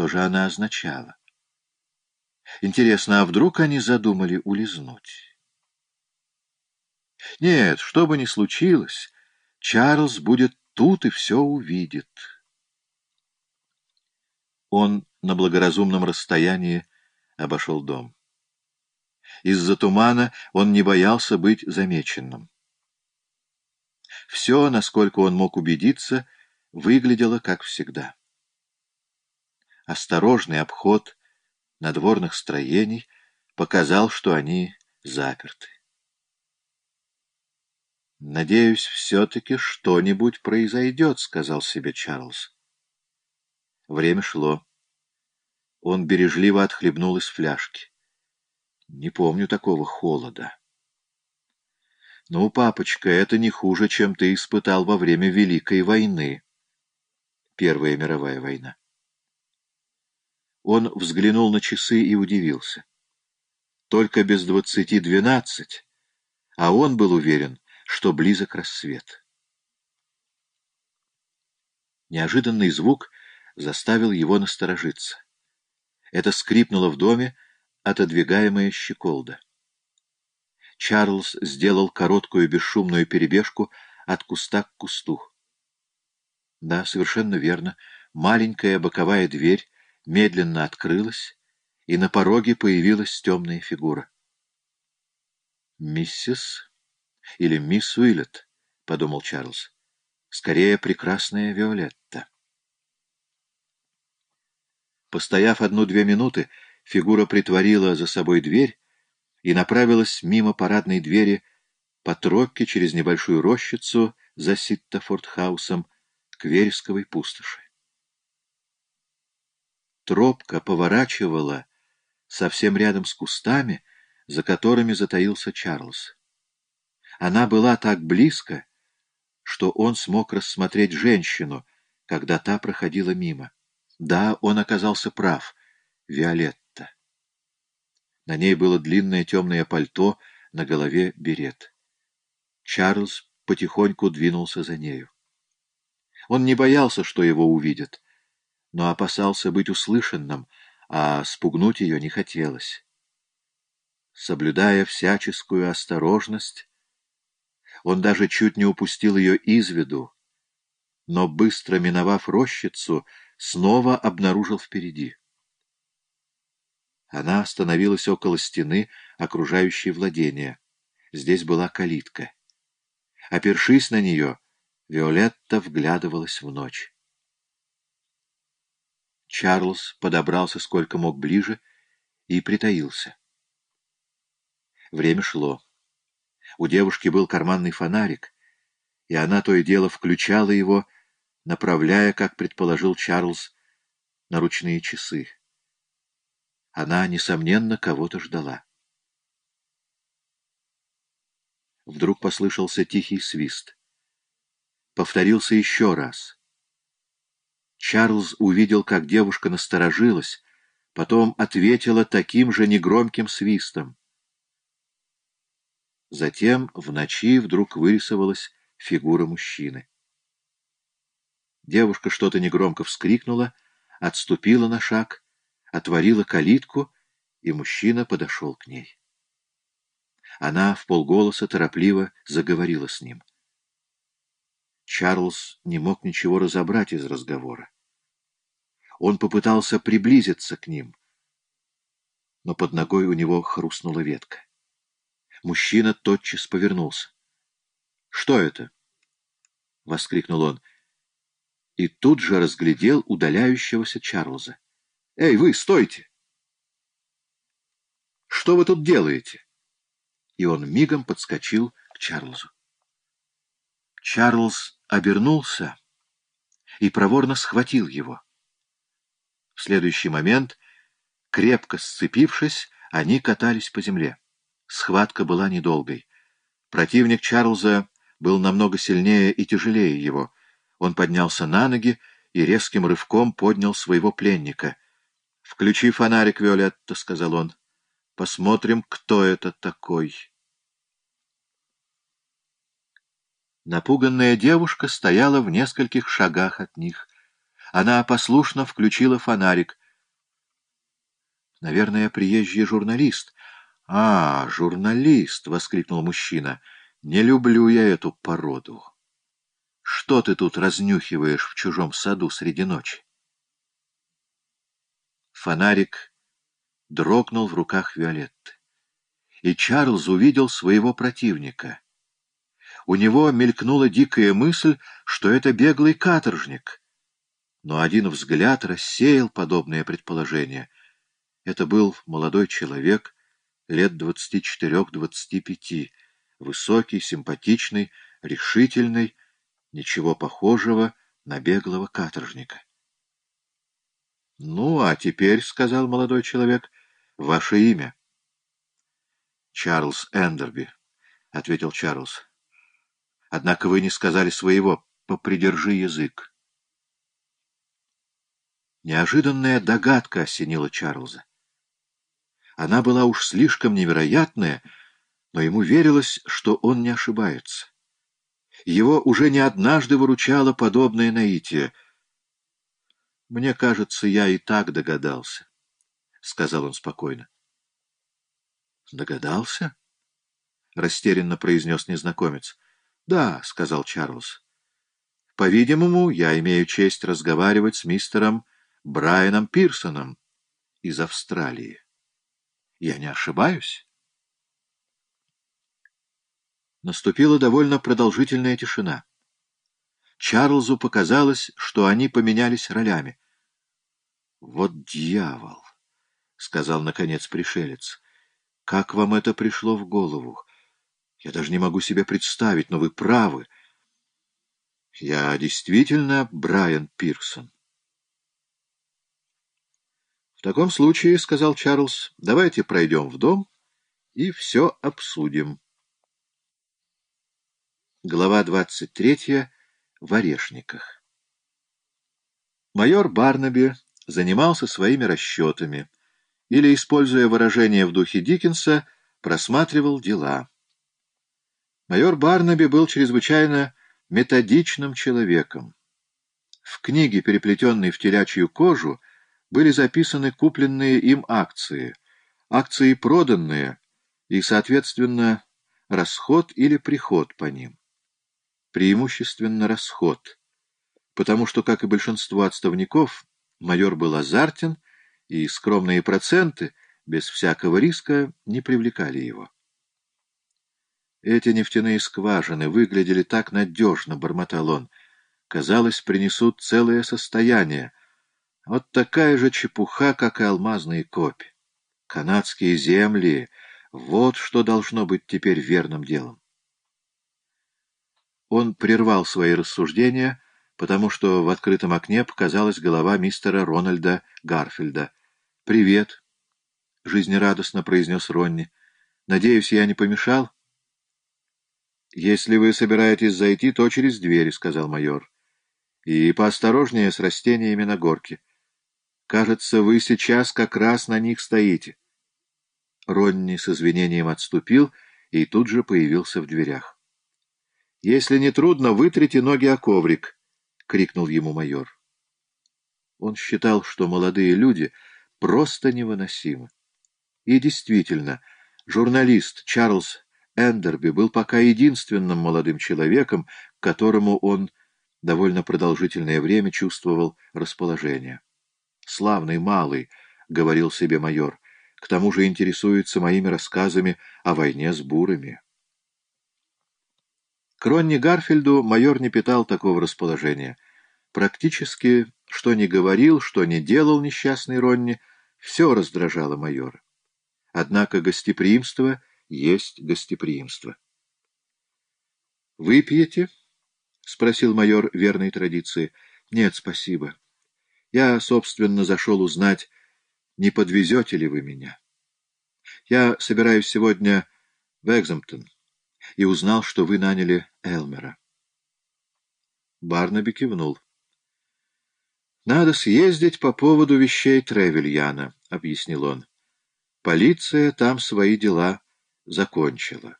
Что же она означала? Интересно, а вдруг они задумали улизнуть? Нет, что бы ни случилось, Чарльз будет тут и все увидит. Он на благоразумном расстоянии обошел дом. Из-за тумана он не боялся быть замеченным. Все, насколько он мог убедиться, выглядело как всегда. Осторожный обход надворных строений показал, что они заперты. «Надеюсь, все-таки что-нибудь произойдет», — сказал себе Чарльз. Время шло. Он бережливо отхлебнул из фляжки. Не помню такого холода. Ну, папочка, это не хуже, чем ты испытал во время Великой войны. Первая мировая война. Он взглянул на часы и удивился. Только без двадцати двенадцать, а он был уверен, что близок рассвет. Неожиданный звук заставил его насторожиться. Это скрипнуло в доме, отодвигаемая щеколда. Чарльз сделал короткую бесшумную перебежку от куста к кусту. Да, совершенно верно. Маленькая боковая дверь медленно открылась, и на пороге появилась темная фигура. «Миссис или мисс Уиллет», — подумал Чарльз. «Скорее, прекрасная Виолетта». Постояв одну-две минуты, фигура притворила за собой дверь и направилась мимо парадной двери по тропке через небольшую рощицу за Ситтофорд-хаусом к вересковой пустоши. Тропка поворачивала совсем рядом с кустами, за которыми затаился Чарльз. Она была так близко, что он смог рассмотреть женщину, когда та проходила мимо. Да, он оказался прав. Виолетта. На ней было длинное темное пальто, на голове берет. Чарльз потихоньку двинулся за нею. Он не боялся, что его увидят, но опасался быть услышанным, а спугнуть ее не хотелось. Соблюдая всяческую осторожность, он даже чуть не упустил ее из виду, но, быстро миновав рощицу, снова обнаружил впереди. Она остановилась около стены, окружающей владения. Здесь была калитка. Опершись на нее, Виолетта вглядывалась в ночь. Чарльз подобрался сколько мог ближе и притаился. Время шло. У девушки был карманный фонарик, и она то и дело включала его, направляя, как предположил Чарльз, на ручные часы. Она, несомненно, кого-то ждала. Вдруг послышался тихий свист. Повторился еще раз. Чарльз увидел, как девушка насторожилась, потом ответила таким же негромким свистом. Затем в ночи вдруг вырисовалась фигура мужчины. Девушка что-то негромко вскрикнула, отступила на шаг, отворила калитку, и мужчина подошел к ней. Она в полголоса торопливо заговорила с ним. Чарльз не мог ничего разобрать из разговора. Он попытался приблизиться к ним, но под ногой у него хрустнула ветка. Мужчина тотчас повернулся. — Что это? — воскликнул он и тут же разглядел удаляющегося Чарльза. «Эй, вы, стойте! Что вы тут делаете?» И он мигом подскочил к Чарльзу. Чарльз обернулся и проворно схватил его. В следующий момент, крепко сцепившись, они катались по земле. Схватка была недолгой. Противник Чарльза был намного сильнее и тяжелее его — он поднялся на ноги и резким рывком поднял своего пленника. — Включи фонарик, Виолетта, — сказал он. — Посмотрим, кто это такой. Напуганная девушка стояла в нескольких шагах от них. Она послушно включила фонарик — Наверное, приезжий журналист. «А, журналист!» — воскликнул мужчина. «Не люблю я эту породу. Что ты тут разнюхиваешь в чужом саду среди ночи?» Фонарик дрогнул в руках Виолетты, и Чарльз увидел своего противника. У него мелькнула дикая мысль, что это беглый каторжник, но один взгляд рассеял подобное предположение. Это был молодой человек, лет двадцати четырех-двадцати пяти, высокий, симпатичный, решительный, ничего похожего на беглого каторжника. — Ну, а теперь, — сказал молодой человек, — ваше имя. — Чарльз Эндерби, — ответил Чарльз. — Однако вы не сказали своего. Попридержи язык. Неожиданная догадка осенила Чарльза. Она была уж слишком невероятная, но ему верилось, что он не ошибается. Его уже не однажды выручало подобное наитие. «Мне кажется, я и так догадался», — сказал он спокойно. «Догадался?» — растерянно произнес незнакомец. «Да», — сказал Чарльз. «По-видимому, я имею честь разговаривать с мистером Брайаном Пирсоном из Австралии». Я не ошибаюсь? Наступила довольно продолжительная тишина. Чарльзу показалось, что они поменялись ролями. «Вот дьявол!» — сказал, наконец, пришелец. «Как вам это пришло в голову? Я даже не могу себе представить, но вы правы. Я действительно Брайан Пирсон». «В таком случае, — сказал Чарльз, — давайте пройдем в дом и все обсудим». Глава двадцать третья. В Орешниках. Майор Барнаби занимался своими расчетами или, используя выражение в духе Диккенса, просматривал дела. Майор Барнаби был чрезвычайно методичным человеком. В книге, переплетенной в телячью кожу, были записаны купленные им акции, акции проданные и, соответственно, расход или приход по ним. Преимущественно расход, потому что, как и большинство отставников, майор был азартен, и скромные проценты, без всякого риска, не привлекали его. Эти нефтяные скважины выглядели так надежно, — бормотал он, — казалось, принесут целое состояние, вот такая же чепуха, как и алмазные копи. Канадские земли — вот что должно быть теперь верным делом. Он прервал свои рассуждения, потому что в открытом окне показалась голова мистера Рональда Гарфилда. «Привет», — жизнерадостно произнес Ронни. «Надеюсь, я не помешал?» «Если вы собираетесь зайти, то через дверь», — сказал майор. «И поосторожнее с растениями на горке». Кажется, вы сейчас как раз на них стоите. Ронни с извинением отступил и тут же появился в дверях. — Если не трудно, вытрите ноги о коврик, — крикнул ему майор. Он считал, что молодые люди просто невыносимы. И действительно, журналист Чарльз Эндерби был пока единственным молодым человеком, к которому он довольно продолжительное время чувствовал расположение славный малый, — говорил себе майор, — к тому же интересуется моими рассказами о войне с бурами. К Ронни Гарфельду майор не питал такого расположения. Практически, что ни говорил, что ни делал несчастный Ронни, все раздражало майора. Однако гостеприимство есть гостеприимство. «Выпьете?» — спросил майор верной традиции. «Нет, спасибо. Я, собственно, зашел узнать, не подвезете ли вы меня. Я собираюсь сегодня в Экзамптон и узнал, что вы наняли Элмера. Барнаби кивнул. «Надо съездить по поводу вещей Тревельяна», — объяснил он. «Полиция там свои дела закончила».